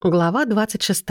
Глава 26.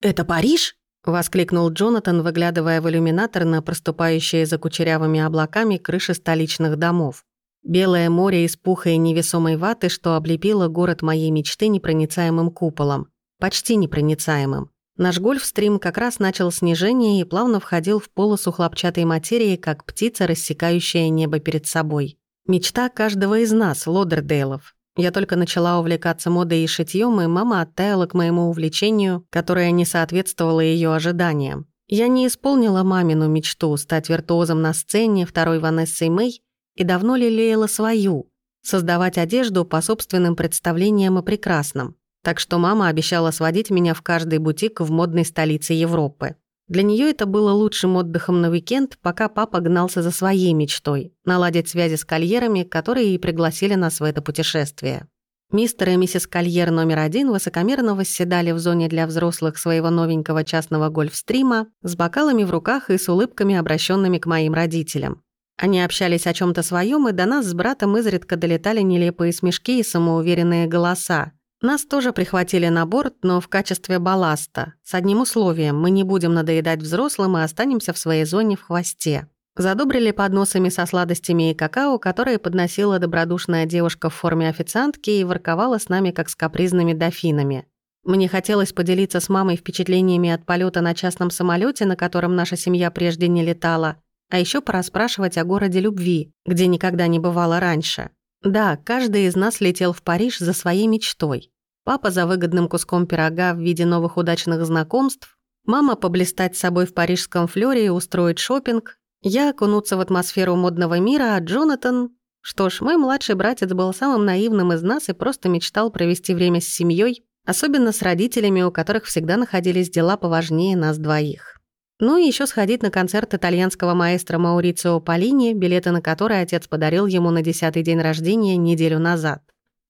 «Это Париж?» — воскликнул Джонатан, выглядывая в иллюминатор на проступающие за кучерявыми облаками крыши столичных домов. Белое море из пуха и невесомой ваты, что облепило город моей мечты непроницаемым куполом. Почти непроницаемым. Наш гольфстрим как раз начал снижение и плавно входил в полосу хлопчатой материи, как птица, рассекающая небо перед собой. Мечта каждого из нас, Лодердейлов. Я только начала увлекаться модой и шитьем, и мама оттаяла к моему увлечению, которое не соответствовало ее ожиданиям. Я не исполнила мамину мечту стать виртуозом на сцене, второй Ванессой Мэй, и давно лелеяла свою — создавать одежду по собственным представлениям о прекрасном. Так что мама обещала сводить меня в каждый бутик в модной столице Европы. Для нее это было лучшим отдыхом на уикенд, пока папа гнался за своей мечтой – наладить связи с кольерами, которые и пригласили нас в это путешествие. Мистер и миссис Кольер номер один высокомерно восседали в зоне для взрослых своего новенького частного гольфстрима с бокалами в руках и с улыбками, обращенными к моим родителям. Они общались о чем то своем, и до нас с братом изредка долетали нелепые смешки и самоуверенные голоса, нас тоже прихватили на борт, но в качестве балласта. С одним условием – мы не будем надоедать взрослым и останемся в своей зоне в хвосте. Задобрили подносами со сладостями и какао, которые подносила добродушная девушка в форме официантки и ворковала с нами, как с капризными дофинами. Мне хотелось поделиться с мамой впечатлениями от полета на частном самолете, на котором наша семья прежде не летала, а еще пораспрашивать о городе любви, где никогда не бывало раньше. Да, каждый из нас летел в Париж за своей мечтой. Папа за выгодным куском пирога в виде новых удачных знакомств, мама поблистать собой в парижском флёре и устроить шопинг, я окунуться в атмосферу модного мира, а Джонатан... Что ж, мой младший братец был самым наивным из нас и просто мечтал провести время с семьей, особенно с родителями, у которых всегда находились дела поважнее нас двоих. Ну и еще сходить на концерт итальянского маэстро Маурицио Полини, билеты на который отец подарил ему на десятый день рождения неделю назад.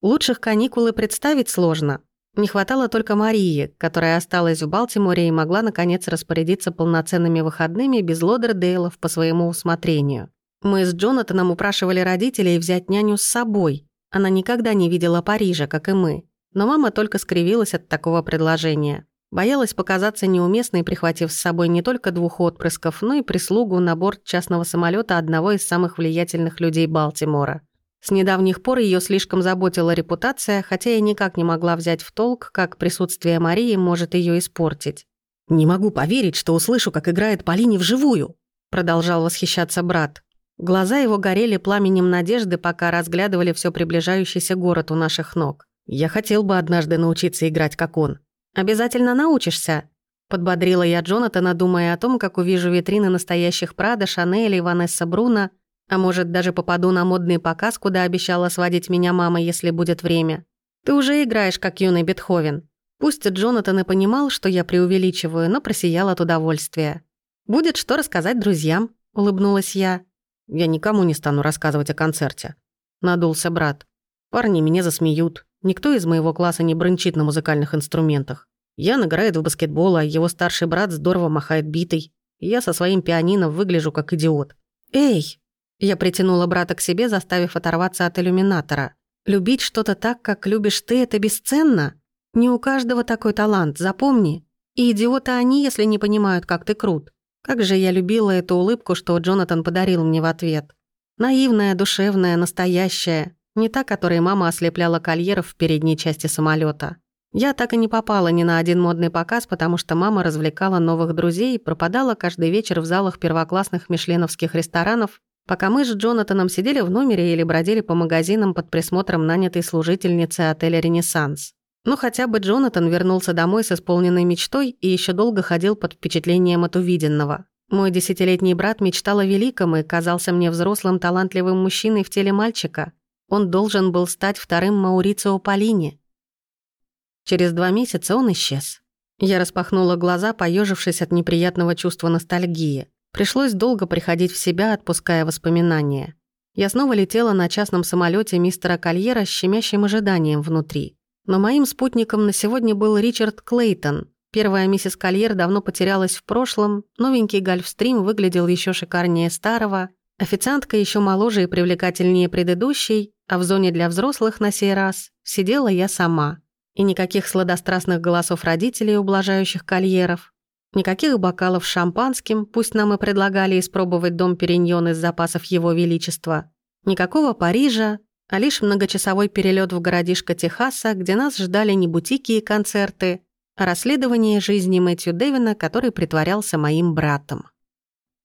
Лучших каникул и представить сложно. Не хватало только Марии, которая осталась в Балтиморе и могла, наконец, распорядиться полноценными выходными без Лодердейлов по своему усмотрению. Мы с Джонатаном упрашивали родителей взять няню с собой. Она никогда не видела Парижа, как и мы. Но мама только скривилась от такого предложения. Боялась показаться неуместной, прихватив с собой не только двух отпрысков, но и прислугу на борт частного самолета одного из самых влиятельных людей Балтимора. С недавних пор ее слишком заботила репутация, хотя я никак не могла взять в толк, как присутствие Марии может ее испортить. «Не могу поверить, что услышу, как играет Полине вживую», продолжал восхищаться брат. Глаза его горели пламенем надежды, пока разглядывали все приближающийся город у наших ног. «Я хотел бы однажды научиться играть, как он. «Обязательно научишься», — подбодрила я Джонатана, думая о том, как увижу витрины настоящих Прада, Шанель и Ванесса Бруно, а может, даже попаду на модный показ, куда обещала сводить меня мама, если будет время. Ты уже играешь, как юный Бетховен. Пусть Джонатан и понимал, что я преувеличиваю, но просиял от удовольствия. «Будет что рассказать друзьям», — улыбнулась я. «Я никому не стану рассказывать о концерте», — надулся брат. «Парни меня засмеют. Никто из моего класса не брончит на музыкальных инструментах. Ян играет в баскетбол, а его старший брат здорово махает битой. я со своим пианино выгляжу как идиот. «Эй!» Я притянула брата к себе, заставив оторваться от иллюминатора. «Любить что-то так, как любишь ты, это бесценно. Не у каждого такой талант, запомни. И идиоты они, если не понимают, как ты крут. Как же я любила эту улыбку, что Джонатан подарил мне в ответ. Наивная, душевная, настоящая. Не та, которой мама ослепляла кольеров в передней части самолета. Я так и не попала ни на один модный показ, потому что мама развлекала новых друзей и пропадала каждый вечер в залах первоклассных мишленовских ресторанов, пока мы с Джонатаном сидели в номере или бродили по магазинам под присмотром нанятой служительницы отеля «Ренессанс». Но хотя бы Джонатан вернулся домой с исполненной мечтой и еще долго ходил под впечатлением от увиденного. Мой десятилетний брат мечтал о великом и казался мне взрослым талантливым мужчиной в теле мальчика, он должен был стать вторым Маурицио Полини. Через два месяца он исчез. Я распахнула глаза, поежившись от неприятного чувства ностальгии. Пришлось долго приходить в себя, отпуская воспоминания. Я снова летела на частном самолете мистера Кольера с щемящим ожиданием внутри. Но моим спутником на сегодня был Ричард Клейтон. Первая миссис Кольер давно потерялась в прошлом, новенький Гольфстрим выглядел еще шикарнее старого, официантка еще моложе и привлекательнее предыдущей, а в зоне для взрослых на сей раз сидела я сама. И никаких сладострастных голосов родителей, ублажающих кольеров. Никаких бокалов с шампанским, пусть нам и предлагали испробовать дом Периньон из запасов Его Величества. Никакого Парижа, а лишь многочасовой перелет в городишко Техаса, где нас ждали не бутики и концерты, а расследование жизни Мэтью Дэвина, который притворялся моим братом.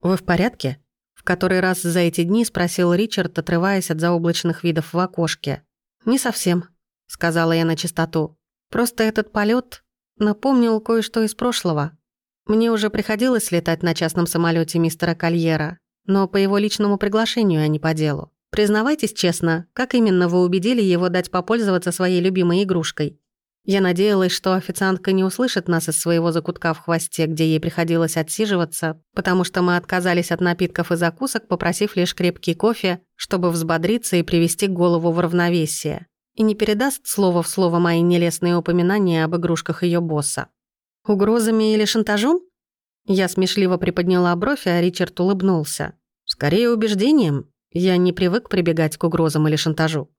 «Вы в порядке?» Который раз за эти дни спросил Ричард, отрываясь от заоблачных видов в окошке. «Не совсем», — сказала я на чистоту. «Просто этот полет напомнил кое-что из прошлого. Мне уже приходилось летать на частном самолете мистера Кольера, но по его личному приглашению, а не по делу. Признавайтесь честно, как именно вы убедили его дать попользоваться своей любимой игрушкой? Я надеялась, что официантка не услышит нас из своего закутка в хвосте, где ей приходилось отсиживаться, потому что мы отказались от напитков и закусок, попросив лишь крепкий кофе, чтобы взбодриться и привести голову в равновесие. И не передаст слово в слово мои нелестные упоминания об игрушках ее босса. Угрозами или шантажом? Я смешливо приподняла бровь, а Ричард улыбнулся. Скорее убеждением, я не привык прибегать к угрозам или шантажу.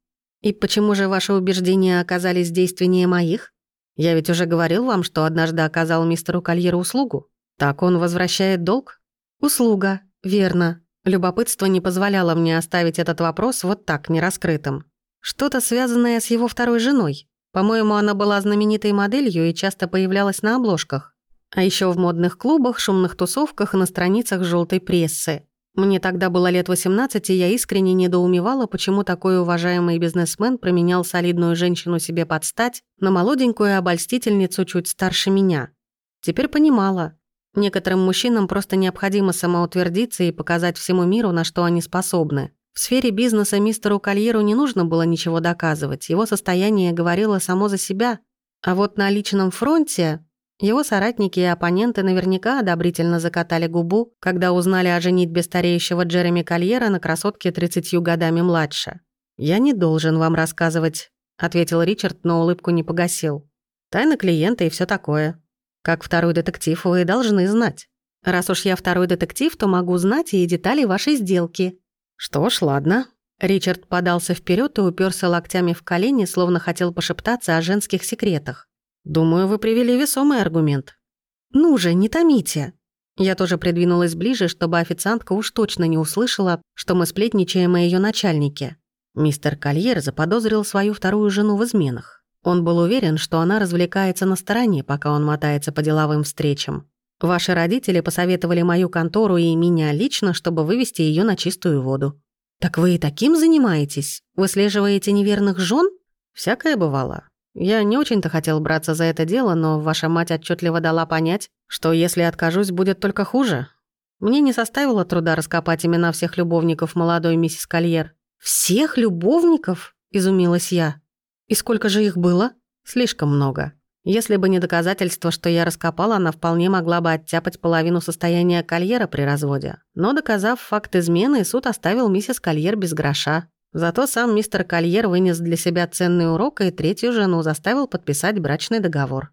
И почему же ваши убеждения оказались действеннее моих? Я ведь уже говорил вам, что однажды оказал мистеру Кольеру услугу. Так он возвращает долг? Услуга, верно. Любопытство не позволяло мне оставить этот вопрос вот так, нераскрытым. Что-то связанное с его второй женой. По-моему, она была знаменитой моделью и часто появлялась на обложках. А еще в модных клубах, шумных тусовках и на страницах желтой прессы. Мне тогда было лет 18, и я искренне недоумевала, почему такой уважаемый бизнесмен променял солидную женщину себе под стать на молоденькую обольстительницу чуть старше меня. Теперь понимала. Некоторым мужчинам просто необходимо самоутвердиться и показать всему миру, на что они способны. В сфере бизнеса мистеру Кольеру не нужно было ничего доказывать, его состояние говорило само за себя. А вот на личном фронте его соратники и оппоненты наверняка одобрительно закатали губу, когда узнали о женитьбе стареющего Джереми Кольера на красотке 30 годами младше. «Я не должен вам рассказывать», — ответил Ричард, но улыбку не погасил. «Тайна клиента и все такое. Как второй детектив вы должны знать. Раз уж я второй детектив, то могу знать и детали вашей сделки». «Что ж, ладно». Ричард подался вперед и уперся локтями в колени, словно хотел пошептаться о женских секретах. «Думаю, вы привели весомый аргумент». «Ну же, не томите». Я тоже придвинулась ближе, чтобы официантка уж точно не услышала, что мы сплетничаем о ее начальнике. Мистер Кольер заподозрил свою вторую жену в изменах. Он был уверен, что она развлекается на стороне, пока он мотается по деловым встречам. Ваши родители посоветовали мою контору и меня лично, чтобы вывести ее на чистую воду. Так вы и таким занимаетесь? Выслеживаете неверных жен? Всякое бывало. Я не очень-то хотел браться за это дело, но ваша мать отчетливо дала понять, что если откажусь, будет только хуже. Мне не составило труда раскопать имена всех любовников молодой миссис Кольер. «Всех любовников?» – изумилась я. «И сколько же их было?» «Слишком много. Если бы не доказательство, что я раскопала, она вполне могла бы оттяпать половину состояния Кольера при разводе. Но доказав факт измены, суд оставил миссис Кольер без гроша. Зато сам мистер Кольер вынес для себя ценный урок и третью жену заставил подписать брачный договор.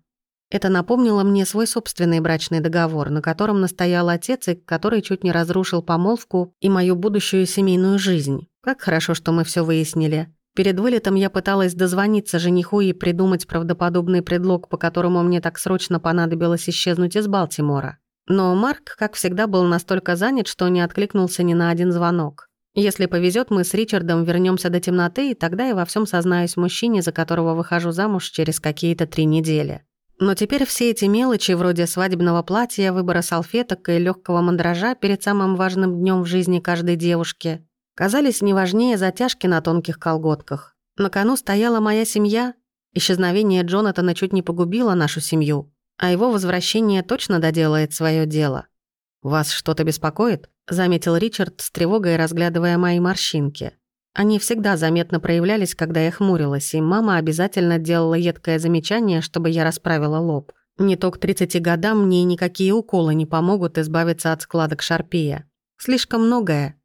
Это напомнило мне свой собственный брачный договор, на котором настоял отец и который чуть не разрушил помолвку и мою будущую семейную жизнь. Как хорошо, что мы все выяснили. Перед вылетом я пыталась дозвониться жениху и придумать правдоподобный предлог, по которому мне так срочно понадобилось исчезнуть из Балтимора. Но Марк, как всегда, был настолько занят, что не откликнулся ни на один звонок. Если повезет, мы с Ричардом вернемся до темноты, и тогда я во всем сознаюсь мужчине, за которого выхожу замуж через какие-то три недели. Но теперь все эти мелочи, вроде свадебного платья, выбора салфеток и легкого мандража перед самым важным днем в жизни каждой девушки, казались не важнее затяжки на тонких колготках. На кону стояла моя семья. Исчезновение Джонатана чуть не погубило нашу семью, а его возвращение точно доделает свое дело. «Вас что-то беспокоит?» — заметил Ричард с тревогой, разглядывая мои морщинки. Они всегда заметно проявлялись, когда я хмурилась, и мама обязательно делала едкое замечание, чтобы я расправила лоб. Не то к 30 годам мне никакие уколы не помогут избавиться от складок шарпея. Слишком многое.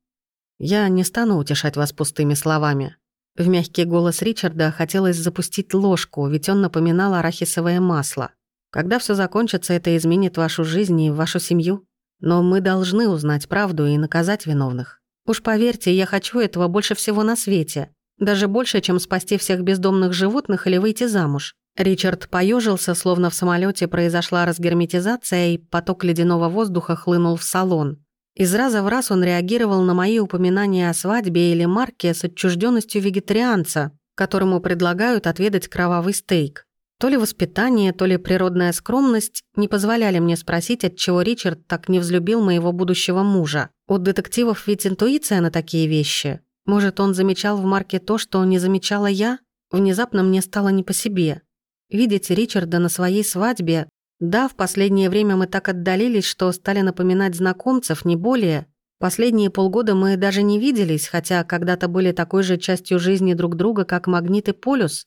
Я не стану утешать вас пустыми словами. В мягкий голос Ричарда хотелось запустить ложку, ведь он напоминал арахисовое масло. Когда все закончится, это изменит вашу жизнь и вашу семью. Но мы должны узнать правду и наказать виновных. Уж поверьте, я хочу этого больше всего на свете. Даже больше, чем спасти всех бездомных животных или выйти замуж. Ричард поежился, словно в самолете произошла разгерметизация, и поток ледяного воздуха хлынул в салон. Из раза в раз он реагировал на мои упоминания о свадьбе или марке с отчужденностью вегетарианца, которому предлагают отведать кровавый стейк. То ли воспитание, то ли природная скромность не позволяли мне спросить, отчего Ричард так не взлюбил моего будущего мужа. У детективов ведь интуиция на такие вещи. Может, он замечал в Марке то, что не замечала я? Внезапно мне стало не по себе. Видеть Ричарда на своей свадьбе... Да, в последнее время мы так отдалились, что стали напоминать знакомцев, не более. Последние полгода мы даже не виделись, хотя когда-то были такой же частью жизни друг друга, как магнит и полюс.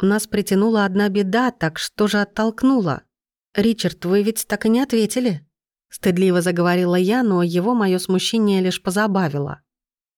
Нас притянула одна беда, так что же оттолкнула? «Ричард, вы ведь так и не ответили?» Стыдливо заговорила я, но его мое смущение лишь позабавило.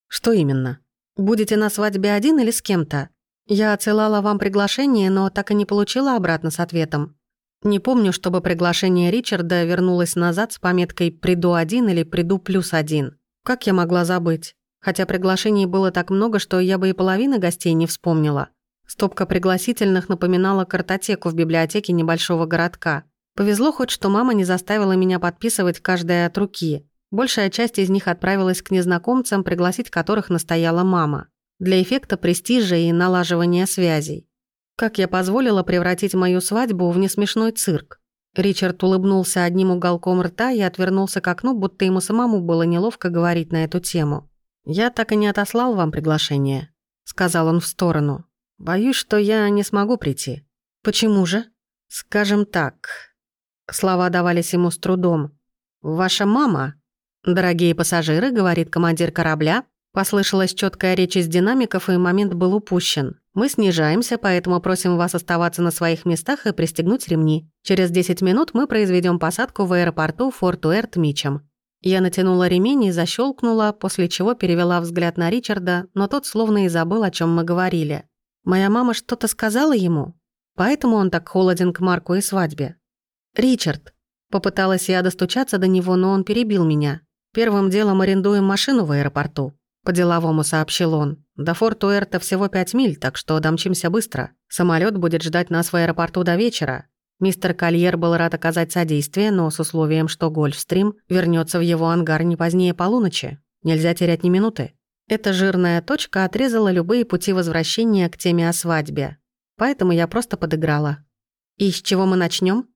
«Что именно? Будете на свадьбе один или с кем-то? Я отсылала вам приглашение, но так и не получила обратно с ответом. Не помню, чтобы приглашение Ричарда вернулось назад с пометкой «приду один» или «приду плюс один». Как я могла забыть? Хотя приглашений было так много, что я бы и половины гостей не вспомнила. Стопка пригласительных напоминала картотеку в библиотеке небольшого городка. Повезло хоть, что мама не заставила меня подписывать каждое от руки. Большая часть из них отправилась к незнакомцам, пригласить которых настояла мама. Для эффекта престижа и налаживания связей. Как я позволила превратить мою свадьбу в несмешной цирк? Ричард улыбнулся одним уголком рта и отвернулся к окну, будто ему самому было неловко говорить на эту тему. «Я так и не отослал вам приглашение», — сказал он в сторону. Боюсь, что я не смогу прийти. Почему же? Скажем так. Слова давались ему с трудом. Ваша мама, дорогие пассажиры, говорит командир корабля. Послышалась четкая речь из динамиков, и момент был упущен. Мы снижаемся, поэтому просим вас оставаться на своих местах и пристегнуть ремни. Через 10 минут мы произведем посадку в аэропорту Форт Уэрт Мичем. Я натянула ремень и защелкнула, после чего перевела взгляд на Ричарда, но тот словно и забыл, о чем мы говорили. Моя мама что-то сказала ему, поэтому он так холоден к Марку и свадьбе. «Ричард». Попыталась я достучаться до него, но он перебил меня. «Первым делом арендуем машину в аэропорту», — по-деловому сообщил он. «До форта Уэрта всего пять миль, так что домчимся быстро. Самолет будет ждать нас в аэропорту до вечера». Мистер Кольер был рад оказать содействие, но с условием, что Гольфстрим вернется в его ангар не позднее полуночи. Нельзя терять ни минуты. Эта жирная точка отрезала любые пути возвращения к теме о свадьбе. Поэтому я просто подыграла. «И с чего мы начнем?